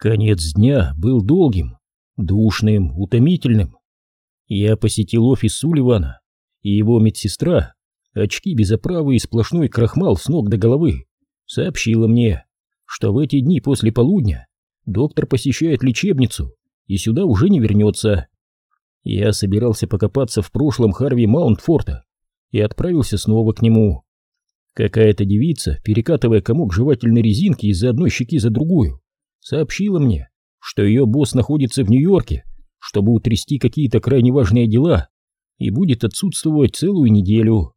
Конец дня был долгим, душным, утомительным. Я посетил офис Сулливана, и его медсестра, очки без оправы и сплошной крахмал с ног до головы, сообщила мне, что в эти дни после полудня доктор посещает лечебницу и сюда уже не вернется. Я собирался покопаться в прошлом Харви Маунтфорта и отправился снова к нему. Какая-то девица, перекатывая комок жевательной резинки из одной щеки за другую, сообщила мне, что ее босс находится в Нью-Йорке, чтобы утрясти какие-то крайне важные дела и будет отсутствовать целую неделю.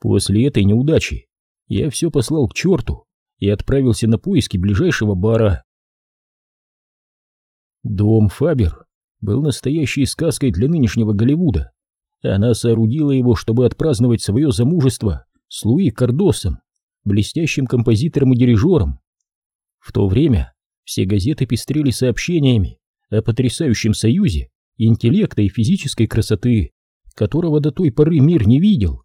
После этой неудачи я все послал к черту и отправился на поиски ближайшего бара. Дом Фабер был настоящей сказкой для нынешнего Голливуда. Она соорудила его, чтобы отпраздновать свое замужество с Луи Кардосом, блестящим композитором и дирижером. В то время все газеты пестрели сообщениями о потрясающем союзе интеллекта и физической красоты, которого до той поры мир не видел.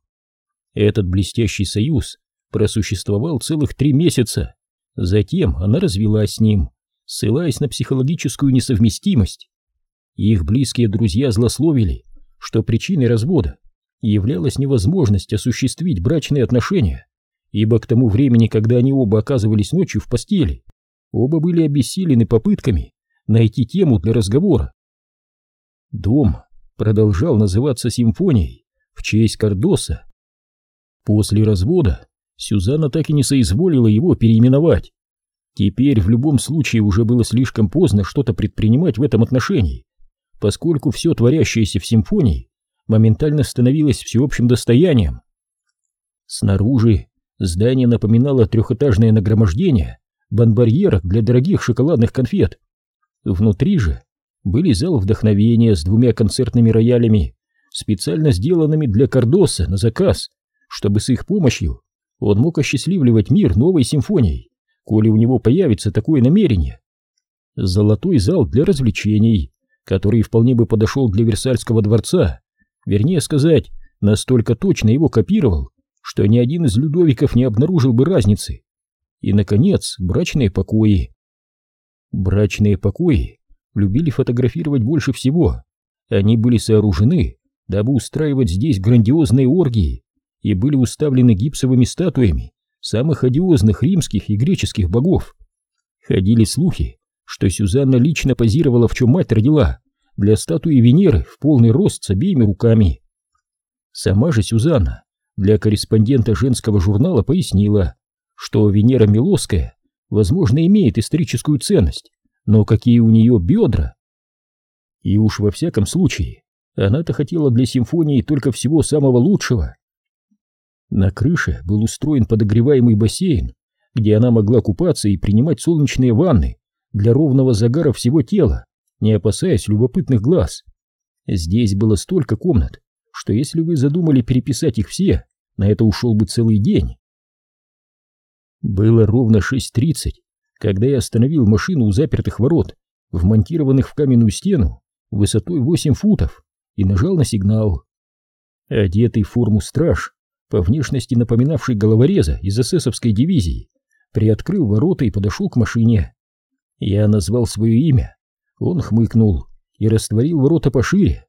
Этот блестящий союз просуществовал целых три месяца, затем она развелась с ним, ссылаясь на психологическую несовместимость. Их близкие друзья злословили, что причиной развода являлась невозможность осуществить брачные отношения, ибо к тому времени, когда они оба оказывались ночью в постели, Оба были обессилены попытками найти тему для разговора. Дом продолжал называться симфонией в честь Кардоса. После развода Сюзанна так и не соизволила его переименовать. Теперь в любом случае уже было слишком поздно что-то предпринимать в этом отношении, поскольку все творящееся в симфонии моментально становилось всеобщим достоянием. Снаружи здание напоминало трехэтажное нагромождение бонбарьерах для дорогих шоколадных конфет. Внутри же были зал вдохновения с двумя концертными роялями, специально сделанными для Кардоса на заказ, чтобы с их помощью он мог осчастливливать мир новой симфонией, коли у него появится такое намерение. Золотой зал для развлечений, который вполне бы подошел для Версальского дворца, вернее сказать, настолько точно его копировал, что ни один из Людовиков не обнаружил бы разницы. И, наконец, брачные покои. Брачные покои любили фотографировать больше всего. Они были сооружены, дабы устраивать здесь грандиозные оргии, и были уставлены гипсовыми статуями самых одиозных римских и греческих богов. Ходили слухи, что Сюзанна лично позировала, в чем мать родила, для статуи Венеры в полный рост с обеими руками. Сама же Сюзанна для корреспондента женского журнала пояснила, что Венера Милосская, возможно, имеет историческую ценность, но какие у нее бедра? И уж во всяком случае, она-то хотела для симфонии только всего самого лучшего. На крыше был устроен подогреваемый бассейн, где она могла купаться и принимать солнечные ванны для ровного загара всего тела, не опасаясь любопытных глаз. Здесь было столько комнат, что если вы задумали переписать их все, на это ушел бы целый день. Было ровно 6.30, когда я остановил машину у запертых ворот, вмонтированных в каменную стену, высотой 8 футов, и нажал на сигнал. Одетый в форму страж, по внешности напоминавший головореза из эсэсовской дивизии, приоткрыл ворота и подошел к машине. Я назвал свое имя, он хмыкнул и растворил ворота пошире.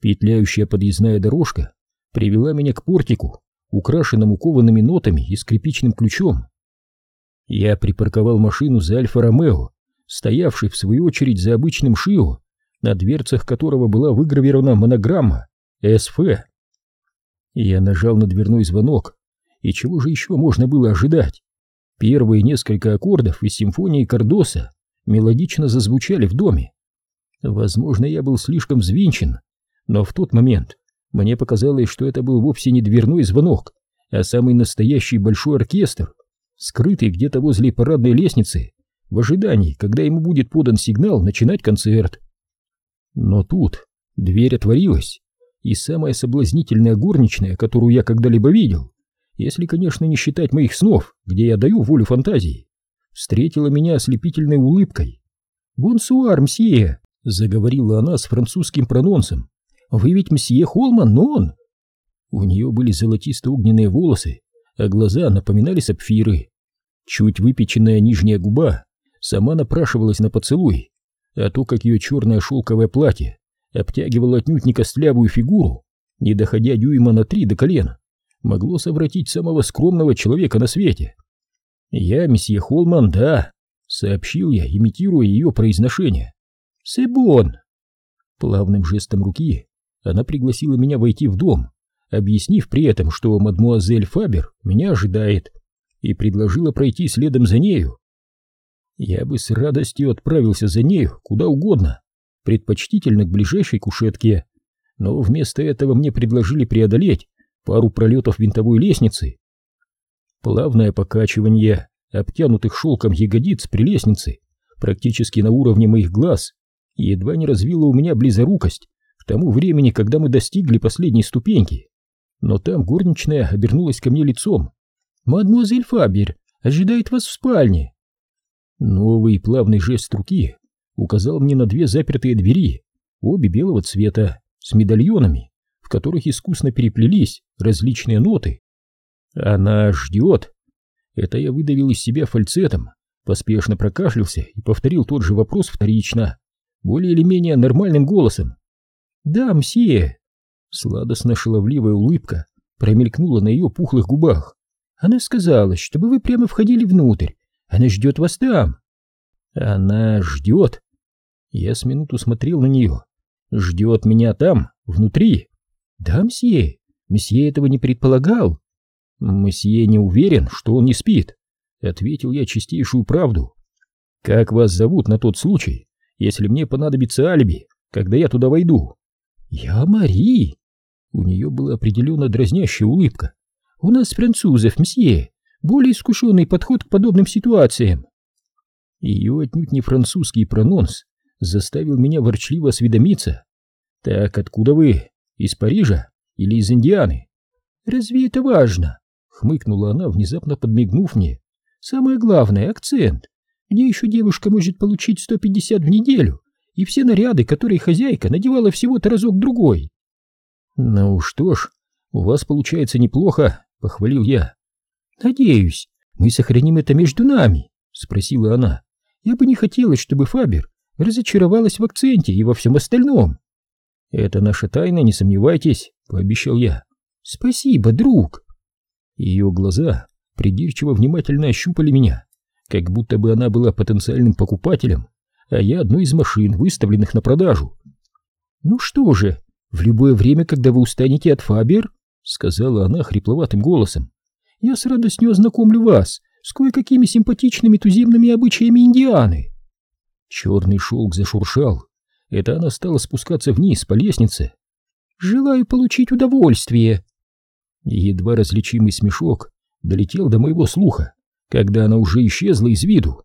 Петляющая подъездная дорожка привела меня к портику, украшенному коваными нотами и скрипичным ключом. Я припарковал машину за Альфа-Ромео, стоявший в свою очередь за обычным Шио, на дверцах которого была выгравирована монограмма «СФ». Я нажал на дверной звонок, и чего же еще можно было ожидать? Первые несколько аккордов из симфонии Кардоса мелодично зазвучали в доме. Возможно, я был слишком взвинчен, но в тот момент мне показалось, что это был вовсе не дверной звонок, а самый настоящий большой оркестр, скрытый где-то возле парадной лестницы, в ожидании, когда ему будет подан сигнал начинать концерт. Но тут дверь отворилась, и самая соблазнительная горничная, которую я когда-либо видел, если, конечно, не считать моих снов, где я даю волю фантазии, встретила меня ослепительной улыбкой. «Бонсуар, мсье!» — заговорила она с французским прононсом. «Вы ведь мсье Холман, но он...» У нее были золотисто-огненные волосы, а глаза напоминали сапфиры. Чуть выпеченная нижняя губа сама напрашивалась на поцелуй, а то, как ее черное шелковое платье обтягивало отнюдь не костлявую фигуру, не доходя дюйма на три до колена, могло совратить самого скромного человека на свете. «Я месье Холман, да», — сообщил я, имитируя ее произношение. «Себон!» Плавным жестом руки она пригласила меня войти в дом, объяснив при этом, что мадмуазель Фабер меня ожидает, и предложила пройти следом за нею. Я бы с радостью отправился за нею куда угодно, предпочтительно к ближайшей кушетке, но вместо этого мне предложили преодолеть пару пролетов винтовой лестницы. Плавное покачивание обтянутых шелком ягодиц при лестнице практически на уровне моих глаз едва не развило у меня близорукость тому времени, когда мы достигли последней ступеньки. Но там горничная обернулась ко мне лицом. «Мадемуазель Фабер ожидает вас в спальне». Новый плавный жест руки указал мне на две запертые двери, обе белого цвета, с медальонами, в которых искусно переплелись различные ноты. «Она ждет!» Это я выдавил из себя фальцетом, поспешно прокашлялся и повторил тот же вопрос вторично, более или менее нормальным голосом. «Да, мсье!» Сладостно-шаловливая улыбка промелькнула на ее пухлых губах. «Она сказала, чтобы вы прямо входили внутрь. Она ждет вас там». «Она ждет?» Я с минуту смотрел на нее. «Ждет меня там, внутри?» «Да, мсье. Месье этого не предполагал». «Месье не уверен, что он не спит», — ответил я чистейшую правду. «Как вас зовут на тот случай, если мне понадобится алиби, когда я туда войду?» «Я Мари!» У нее была определенно дразнящая улыбка. «У нас французов, мсье, более искушенный подход к подобным ситуациям». Ее отнюдь не французский прононс заставил меня ворчливо осведомиться. «Так откуда вы? Из Парижа или из Индианы?» «Разве это важно?» — хмыкнула она, внезапно подмигнув мне. «Самое главное — акцент. Где еще девушка может получить 150 в неделю, и все наряды, которые хозяйка надевала всего-то разок-другой. «Ну что ж, у вас получается неплохо», — похвалил я. «Надеюсь, мы сохраним это между нами», — спросила она. «Я бы не хотелось, чтобы Фабер разочаровалась в акценте и во всем остальном». «Это наша тайна, не сомневайтесь», — пообещал я. «Спасибо, друг». Ее глаза придирчиво внимательно ощупали меня, как будто бы она была потенциальным покупателем а я одной из машин, выставленных на продажу. «Ну что же, в любое время, когда вы устанете от Фабер, — сказала она хрипловатым голосом, — я с радостью ознакомлю вас с кое-какими симпатичными туземными обычаями Индианы». Черный шелк зашуршал. Это она стала спускаться вниз по лестнице. «Желаю получить удовольствие». Едва различимый смешок долетел до моего слуха, когда она уже исчезла из виду.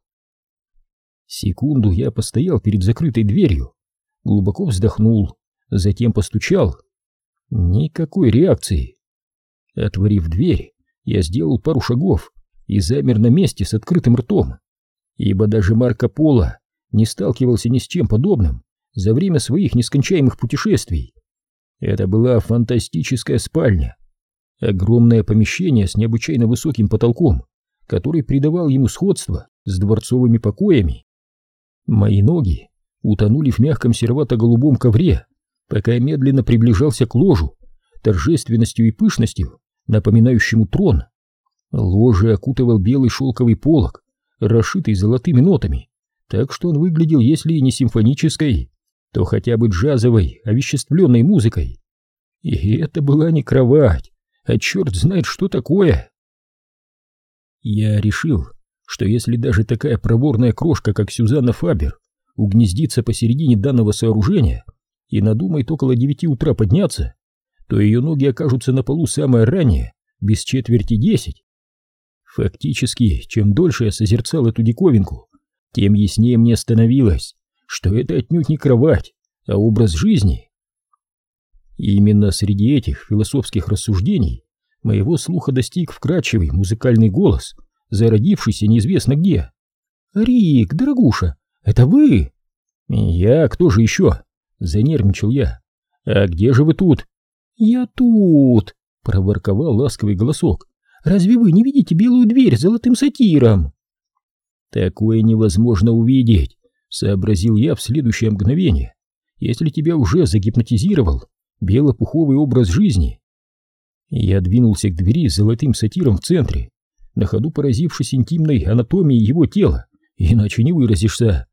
Секунду я постоял перед закрытой дверью, глубоко вздохнул, затем постучал. Никакой реакции. Отворив дверь, я сделал пару шагов и замер на месте с открытым ртом, ибо даже Марко Поло не сталкивался ни с чем подобным за время своих нескончаемых путешествий. Это была фантастическая спальня, огромное помещение с необычайно высоким потолком, который придавал ему сходство с дворцовыми покоями. Мои ноги утонули в мягком серовато-голубом ковре, пока я медленно приближался к ложу, торжественностью и пышностью, напоминающему трон. Ложе окутывал белый шелковый полог, расшитый золотыми нотами, так что он выглядел, если и не симфонической, то хотя бы джазовой, овеществленной музыкой. И это была не кровать, а черт знает, что такое. Я решил, что если даже такая проворная крошка, как Сюзанна Фабер, угнездится посередине данного сооружения и надумает около девяти утра подняться, то ее ноги окажутся на полу самое раннее, без четверти десять. Фактически, чем дольше я созерцал эту диковинку, тем яснее мне становилось, что это отнюдь не кровать, а образ жизни. И именно среди этих философских рассуждений моего слуха достиг вкрадчивый музыкальный голос — зародившийся неизвестно где. «Рик, дорогуша, это вы?» «Я? Кто же еще?» — занервничал я. «А где же вы тут?» «Я тут!» — проворковал ласковый голосок. «Разве вы не видите белую дверь с золотым сатиром?» Такое невозможно увидеть, сообразил я в следующее мгновение, если тебя уже загипнотизировал белопуховый образ жизни. Я двинулся к двери с золотым сатиром в центре, на ходу поразившись интимной анатомией его тела, иначе не выразишься.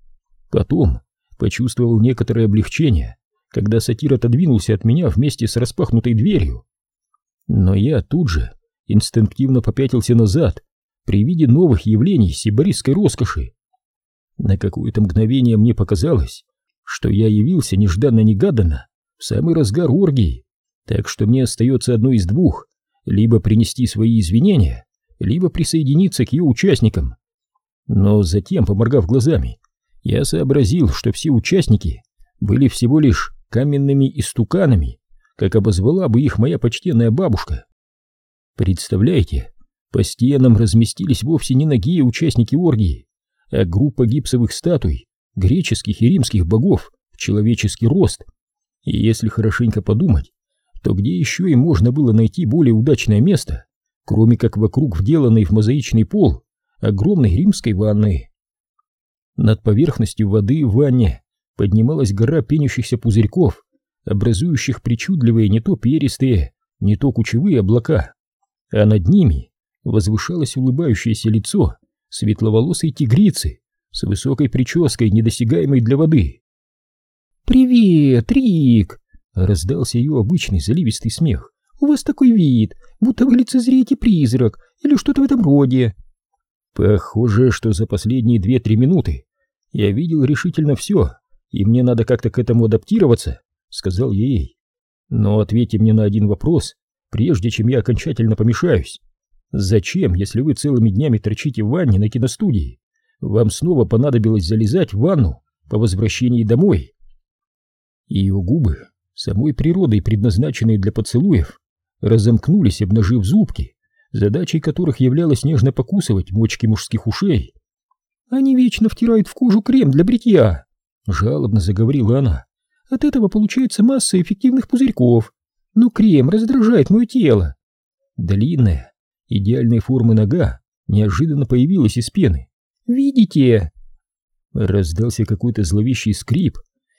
Потом почувствовал некоторое облегчение, когда сатир отодвинулся от меня вместе с распахнутой дверью. Но я тут же инстинктивно попятился назад при виде новых явлений сибарисской роскоши. На какое-то мгновение мне показалось, что я явился нежданно-негаданно в самый разгар оргии, так что мне остается одно из двух — либо принести свои извинения, либо присоединиться к ее участникам. Но затем, поморгав глазами, я сообразил, что все участники были всего лишь каменными истуканами, как обозвала бы их моя почтенная бабушка. Представляете, по стенам разместились вовсе не ноги участники оргии, а группа гипсовых статуй греческих и римских богов в человеческий рост. И если хорошенько подумать, то где еще им можно было найти более удачное место, кроме как вокруг вделанной в мозаичный пол огромной римской ванны. Над поверхностью воды в ванне поднималась гора пенящихся пузырьков, образующих причудливые не то перистые, не то кучевые облака, а над ними возвышалось улыбающееся лицо светловолосой тигрицы с высокой прической, недосягаемой для воды. «Привет, Рик!» — раздался ее обычный заливистый смех. «У вас такой вид, будто вы лицезреете призрак или что-то в этом роде». Похоже, что за последние две-три минуты я видел решительно все, и мне надо как-то к этому адаптироваться, сказал я ей. Но ответьте мне на один вопрос, прежде чем я окончательно помешаюсь. Зачем, если вы целыми днями торчите в ванне на киностудии, вам снова понадобилось залезать в ванну по возвращении домой? Ее губы, самой природой предназначенные для поцелуев, разомкнулись, обнажив зубки, задачей которых являлось нежно покусывать мочки мужских ушей. Они вечно втирают в кожу крем для бритья, жалобно заговорила она. От этого получается масса эффективных пузырьков, но крем раздражает мое тело. Длинная, идеальной формы нога неожиданно появилась из пены. «Видите?» Раздался какой-то зловещий скрип,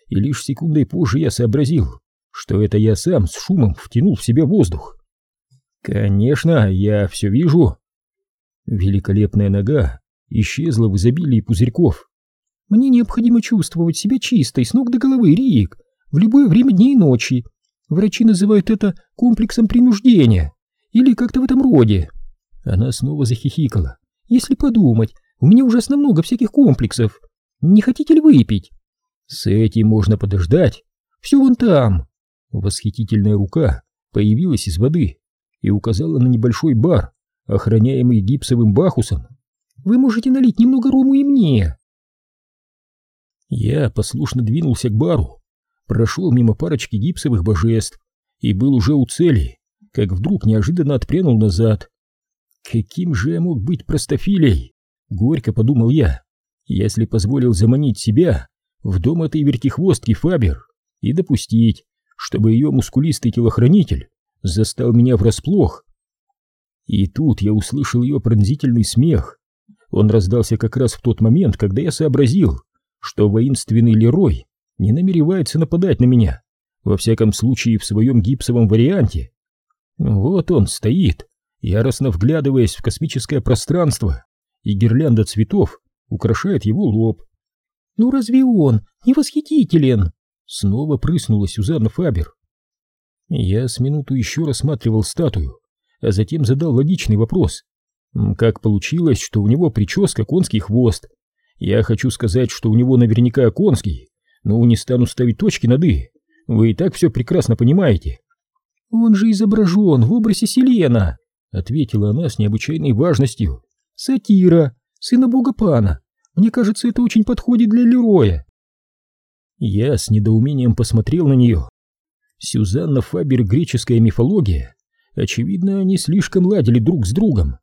и лишь секундой позже я сообразил, что это я сам с шумом втянул в себя воздух. «Конечно, я все вижу». Великолепная нога исчезла в изобилии пузырьков. Мне необходимо чувствовать себя чистой с ног до головы, Рик, в любое время дня и ночи. Врачи называют это комплексом принуждения или как-то в этом роде. Она снова захихикала. Если подумать, у меня ужасно много всяких комплексов. Не хотите ли выпить? С этим можно подождать. Все вон там. Восхитительная рука появилась из воды и указала на небольшой бар, охраняемый гипсовым бахусом. Вы можете налить немного рому и мне. Я послушно двинулся к бару, прошел мимо парочки гипсовых божеств и был уже у цели, как вдруг неожиданно отпрянул назад. Каким же я мог быть простофилей? Горько подумал я, если позволил заманить себя в дом этой вертихвостки Фабер и допустить, чтобы ее мускулистый телохранитель застал меня врасплох. И тут я услышал ее пронзительный смех. Он раздался как раз в тот момент, когда я сообразил, что воинственный Лерой не намеревается нападать на меня, во всяком случае в своем гипсовом варианте. Вот он стоит, яростно вглядываясь в космическое пространство, и гирлянда цветов украшает его лоб. «Ну разве он не восхитителен?» Снова прыснула Сюзанна Фабер. Я с минуту еще рассматривал статую, а затем задал логичный вопрос. Как получилось, что у него прическа конский хвост? Я хочу сказать, что у него наверняка конский, но не стану ставить точки над «и». Вы и так все прекрасно понимаете. Он же изображен в образе Селена, ответила она с необычайной важностью. Сатира, сына бога Пана. Мне кажется, это очень подходит для Лероя. Я с недоумением посмотрел на нее. Сюзанна Фабер греческая мифология. Очевидно, они слишком ладили друг с другом.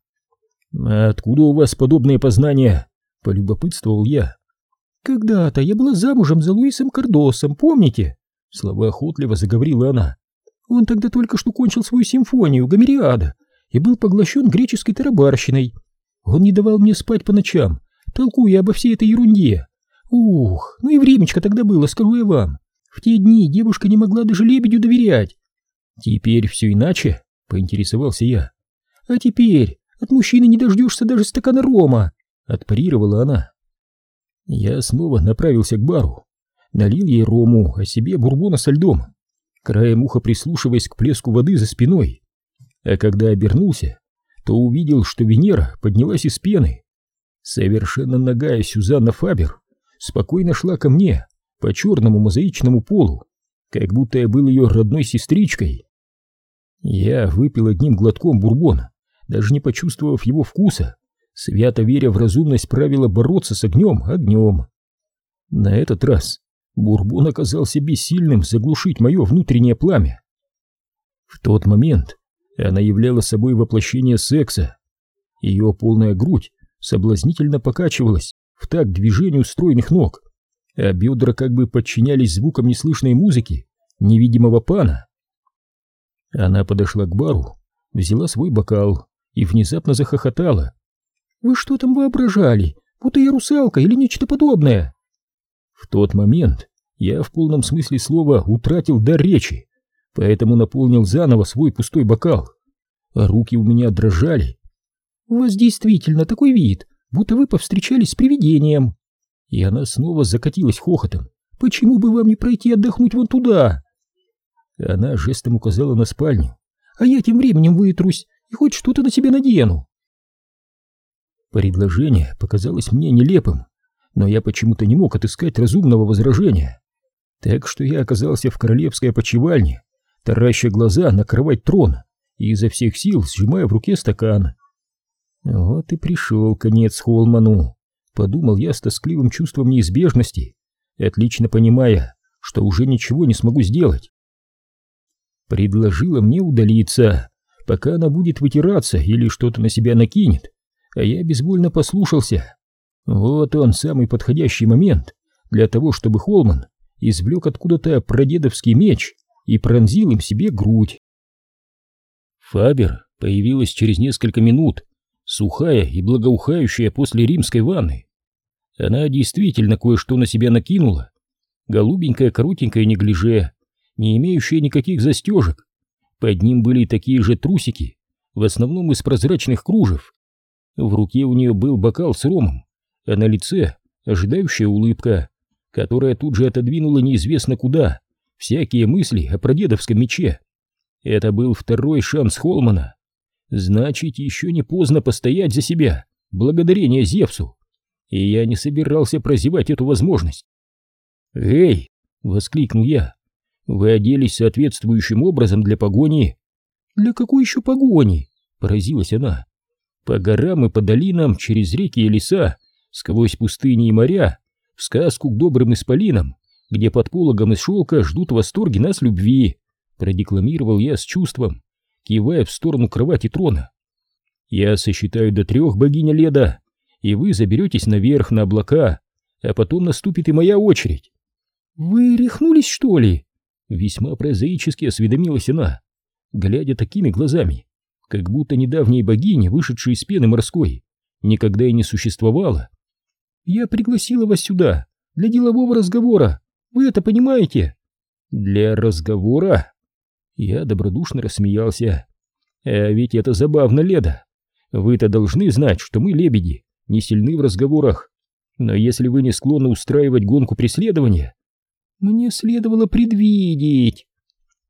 «Откуда у вас подобные познания?» — полюбопытствовал я. «Когда-то я была замужем за Луисом Кардосом, помните?» Слова охотливо заговорила она. «Он тогда только что кончил свою симфонию «Гомериада» и был поглощен греческой тарабарщиной. Он не давал мне спать по ночам, толкуя обо всей этой ерунде. Ух, ну и времечко тогда было, скажу я вам. В те дни девушка не могла даже лебедю доверять. Теперь все иначе, поинтересовался я. А теперь от мужчины не дождешься даже стакана рома, отпарировала она. Я снова направился к бару, налил ей рому, а себе бурбона со льдом, краем уха прислушиваясь к плеску воды за спиной. А когда обернулся, то увидел, что Венера поднялась из пены. Совершенно нагая Сюзанна Фабер спокойно шла ко мне по черному мозаичному полу, как будто я был ее родной сестричкой. Я выпил одним глотком бурбона, даже не почувствовав его вкуса, свято веря в разумность правила бороться с огнем огнем. На этот раз бурбон оказался бессильным заглушить мое внутреннее пламя. В тот момент она являла собой воплощение секса. Ее полная грудь соблазнительно покачивалась в такт движению стройных ног, а бедра как бы подчинялись звукам неслышной музыки невидимого пана. Она подошла к бару, взяла свой бокал и внезапно захохотала. «Вы что там воображали? Будто я русалка или нечто подобное?» В тот момент я в полном смысле слова утратил дар речи, поэтому наполнил заново свой пустой бокал. А руки у меня дрожали. «У вас действительно такой вид, будто вы повстречались с привидением!» И она снова закатилась хохотом. «Почему бы вам не пройти отдохнуть вон туда?» Она жестом указала на спальню. «А я тем временем вытрусь и хоть что-то на себя надену!» Предложение показалось мне нелепым, но я почему-то не мог отыскать разумного возражения. Так что я оказался в королевской опочивальне, тараща глаза на кровать трона и изо всех сил сжимая в руке стакан. Вот и пришел конец Холману, подумал я с тоскливым чувством неизбежности, отлично понимая, что уже ничего не смогу сделать. Предложила мне удалиться, пока она будет вытираться или что-то на себя накинет, а я безвольно послушался. Вот он, самый подходящий момент для того, чтобы Холман извлек откуда-то прадедовский меч и пронзил им себе грудь. Фабер появилась через несколько минут, сухая и благоухающая после римской ванны. Она действительно кое-что на себя накинула. Голубенькое коротенькое неглиже, не имеющее никаких застежек. Под ним были такие же трусики, в основном из прозрачных кружев. В руке у нее был бокал с ромом, а на лице ожидающая улыбка, которая тут же отодвинула неизвестно куда всякие мысли о прадедовском мече. Это был второй шанс Холмана. Значит, еще не поздно постоять за себя, благодарение Зевсу. И я не собирался прозевать эту возможность. «Эй!» — воскликнул я. «Вы оделись соответствующим образом для погони?» «Для какой еще погони?» — поразилась она. «По горам и по долинам, через реки и леса, сквозь пустыни и моря, в сказку к добрым исполинам, где под пологом из шелка ждут восторги нас любви», — продекламировал я с чувством, кивая в сторону кровати трона. «Я сосчитаю до трех, богиня Леда, и вы заберетесь наверх на облака, а потом наступит и моя очередь». «Вы рехнулись, что ли?» Весьма прозаически осведомилась она, глядя такими глазами, как будто недавняя богиня, вышедшая из пены морской, никогда и не существовала. «Я пригласила вас сюда для делового разговора, вы это понимаете?» «Для разговора?» Я добродушно рассмеялся. «А ведь это забавно, Леда. Вы-то должны знать, что мы, лебеди, не сильны в разговорах. Но если вы не склонны устраивать гонку преследования, мне следовало предвидеть».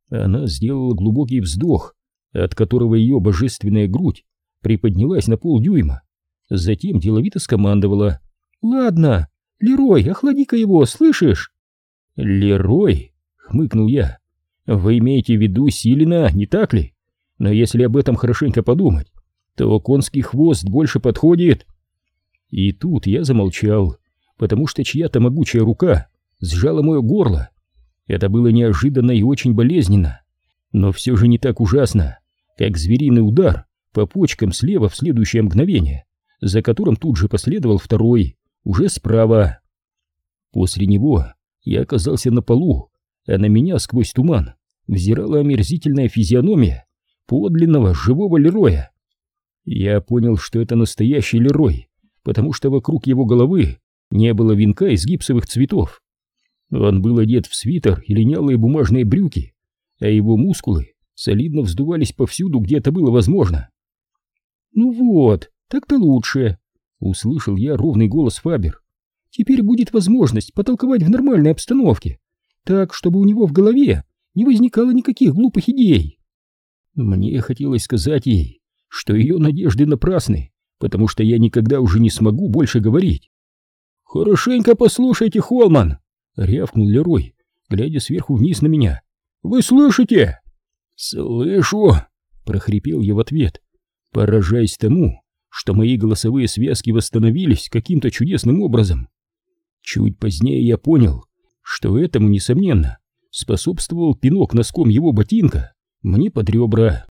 Она сделала глубокий вздох, от которого ее божественная грудь приподнялась на полдюйма. Затем деловито скомандовала. «Ладно, Лерой, охлади-ка его, слышишь?» «Лерой?» — хмыкнул я. Вы имеете в виду Силина, не так ли? Но если об этом хорошенько подумать, то конский хвост больше подходит. И тут я замолчал, потому что чья-то могучая рука сжала мое горло. Это было неожиданно и очень болезненно, но все же не так ужасно, как звериный удар по почкам слева в следующее мгновение, за которым тут же последовал второй, уже справа. После него я оказался на полу, а на меня сквозь туман взирала омерзительная физиономия подлинного живого Лероя. Я понял, что это настоящий Лерой, потому что вокруг его головы не было венка из гипсовых цветов. Он был одет в свитер и линялые бумажные брюки, а его мускулы солидно вздувались повсюду, где это было возможно. «Ну вот, так-то лучше», — услышал я ровный голос Фабер. «Теперь будет возможность потолковать в нормальной обстановке, так, чтобы у него в голове не возникало никаких глупых идей». Мне хотелось сказать ей, что ее надежды напрасны, потому что я никогда уже не смогу больше говорить. «Хорошенько послушайте, Холман!» — рявкнул Лерой, глядя сверху вниз на меня. «Вы слышите?» «Слышу!» — прохрипел я в ответ, поражаясь тому, что мои голосовые связки восстановились каким-то чудесным образом. Чуть позднее я понял, что этому, несомненно, способствовал пинок носком его ботинка мне под ребра.